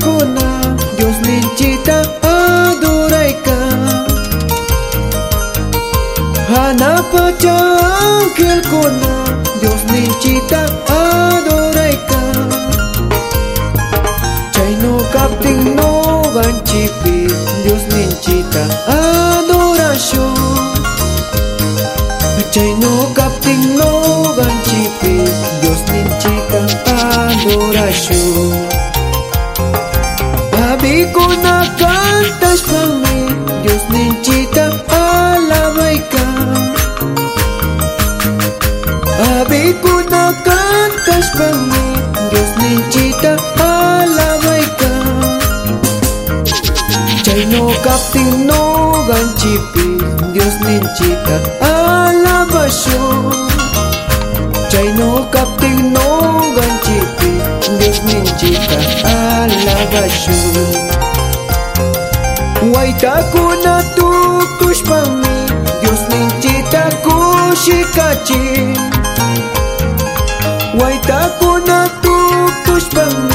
kuna Dios ninchita adorayka Hanapacha ángel kuna Dios ninchita adorayka Chayno kaptin no ganchipi Dios ninchita adoración Chayno kaptin no cantas para mí Dios ninchita alabaika Abikuna cantas para mí Dios ninchita alabaika Chayno kaptin no ganchipi Dios ninchita alabasyon Chayno kaptin no ganchipi Dios ninchita alabasyon Waytakuna tukushpami Dios ninchita kushikachin Waytakuna tukushpami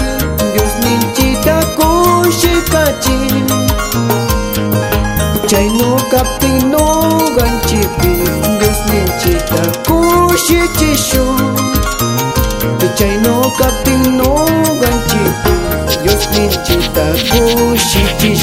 Dios ninchita kushikachin Chayno kaptin no ganchipi Dios ninchita kushichishu. Chayno kaptin goste de